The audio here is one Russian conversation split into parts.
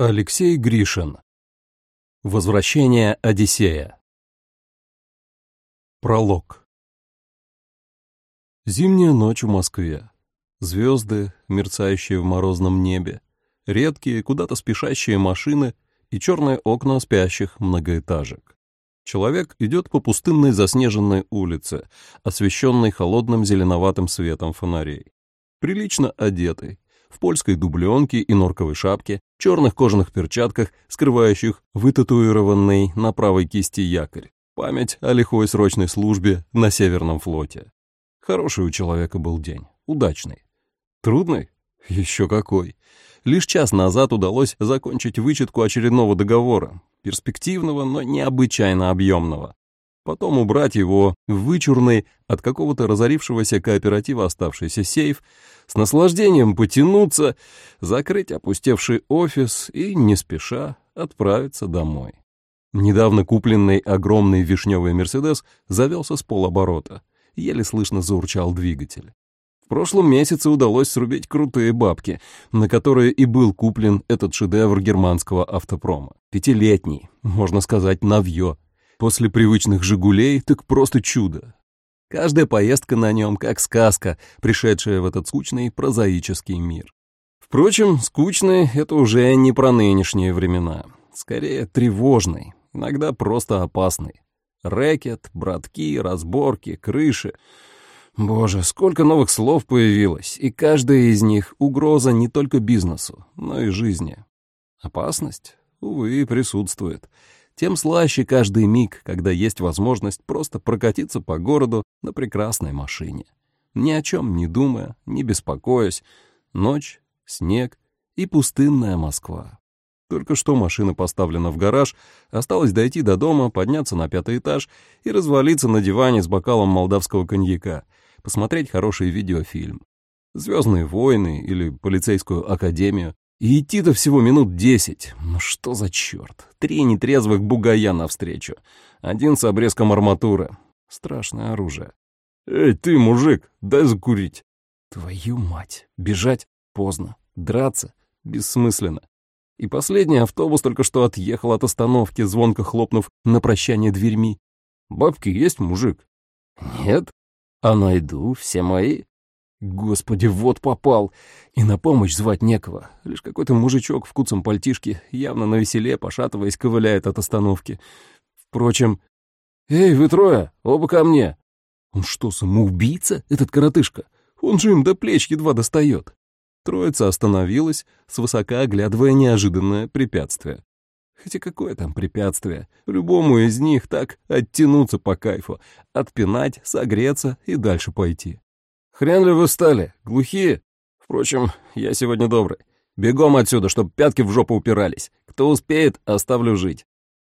Алексей Гришин. Возвращение Одиссея. Пролог. Зимняя ночь в Москве. Звезды, мерцающие в морозном небе, редкие, куда-то спешащие машины и черные окна спящих многоэтажек. Человек идет по пустынной заснеженной улице, освещенной холодным зеленоватым светом фонарей. Прилично одетый, в польской дубленке и норковой шапке, черных кожаных перчатках, скрывающих вытатуированный на правой кисти якорь. Память о лихой срочной службе на Северном флоте. Хороший у человека был день, удачный. Трудный? Еще какой. Лишь час назад удалось закончить вычетку очередного договора, перспективного, но необычайно объемного потом убрать его в вычурный от какого-то разорившегося кооператива оставшийся сейф, с наслаждением потянуться, закрыть опустевший офис и, не спеша, отправиться домой. Недавно купленный огромный вишневый «Мерседес» завелся с полоборота, еле слышно заурчал двигатель. В прошлом месяце удалось срубить крутые бабки, на которые и был куплен этот шедевр германского автопрома. Пятилетний, можно сказать, навье, После привычных «Жигулей» так просто чудо. Каждая поездка на нем как сказка, пришедшая в этот скучный прозаический мир. Впрочем, скучный — это уже не про нынешние времена. Скорее, тревожный, иногда просто опасный. Рэкет, братки, разборки, крыши. Боже, сколько новых слов появилось, и каждая из них — угроза не только бизнесу, но и жизни. Опасность, увы, присутствует тем слаще каждый миг, когда есть возможность просто прокатиться по городу на прекрасной машине. Ни о чем не думая, не беспокоясь. Ночь, снег и пустынная Москва. Только что машина поставлена в гараж, осталось дойти до дома, подняться на пятый этаж и развалиться на диване с бокалом молдавского коньяка, посмотреть хороший видеофильм. «Звездные войны» или «Полицейскую академию», и идти-то всего минут десять. Ну что за черт? Три нетрезвых бугая навстречу. Один с обрезком арматуры. Страшное оружие. «Эй, ты, мужик, дай закурить!» Твою мать! Бежать поздно. Драться бессмысленно. И последний автобус только что отъехал от остановки, звонко хлопнув на прощание дверьми. «Бабки есть, мужик?» «Нет. А найду, все мои. Господи, вот попал! И на помощь звать некого. Лишь какой-то мужичок в куцом пальтишке, явно на веселе, пошатываясь, ковыляет от остановки. Впрочем... «Эй, вы трое, оба ко мне!» Он что, самоубийца, этот коротышка? Он же им до плеч едва достает. Троица остановилась, свысока оглядывая неожиданное препятствие. Хотя какое там препятствие? Любому из них так оттянуться по кайфу, отпинать, согреться и дальше пойти. «Хрен ли вы стали? Глухие? Впрочем, я сегодня добрый. Бегом отсюда, чтоб пятки в жопу упирались. Кто успеет, оставлю жить».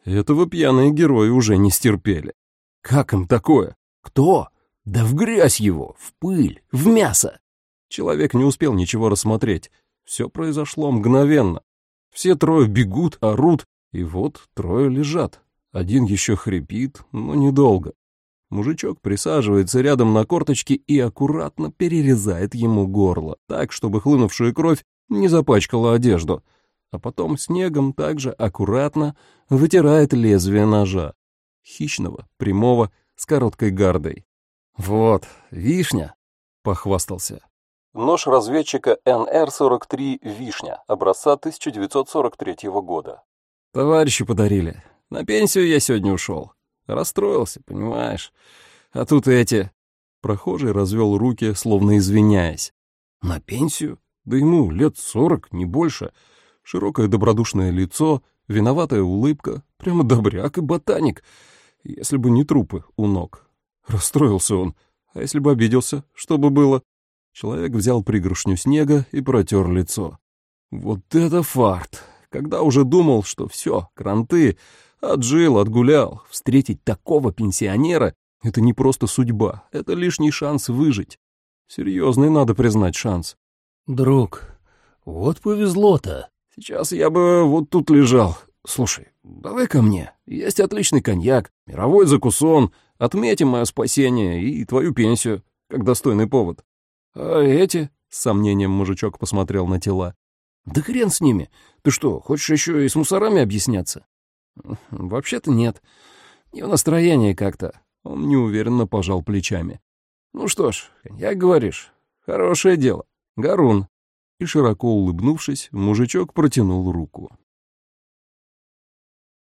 Этого пьяные герои уже не стерпели. Как им такое? Кто? Да в грязь его, в пыль, в мясо. Человек не успел ничего рассмотреть. Все произошло мгновенно. Все трое бегут, орут, и вот трое лежат. Один еще хрипит, но недолго. Мужичок присаживается рядом на корточки и аккуратно перерезает ему горло, так, чтобы хлынувшая кровь не запачкала одежду, а потом снегом также аккуратно вытирает лезвие ножа, хищного, прямого, с короткой гардой. «Вот, вишня», — похвастался. Нож разведчика НР-43 «Вишня» образца 1943 года. «Товарищи подарили. На пенсию я сегодня ушел. Расстроился, понимаешь. А тут эти...» Прохожий развел руки, словно извиняясь. «На пенсию? Да ему лет сорок, не больше. Широкое добродушное лицо, виноватая улыбка, прямо добряк и ботаник. Если бы не трупы у ног. Расстроился он. А если бы обиделся, что бы было?» Человек взял пригоршню снега и протер лицо. «Вот это фарт! Когда уже думал, что все, кранты, Отжил, отгулял. Встретить такого пенсионера — это не просто судьба, это лишний шанс выжить. Серьезный, надо признать, шанс. Друг, вот повезло-то. Сейчас я бы вот тут лежал. Слушай, давай ко мне. Есть отличный коньяк, мировой закусон. Отметим мое спасение и твою пенсию, как достойный повод. А эти, — с сомнением мужичок посмотрел на тела, Да хрен с ними. Ты что, хочешь еще и с мусорами объясняться? Вообще-то нет. Не в настроении как-то. Он неуверенно пожал плечами. Ну что ж, как говоришь, хорошее дело. Гарун. И широко улыбнувшись, мужичок протянул руку.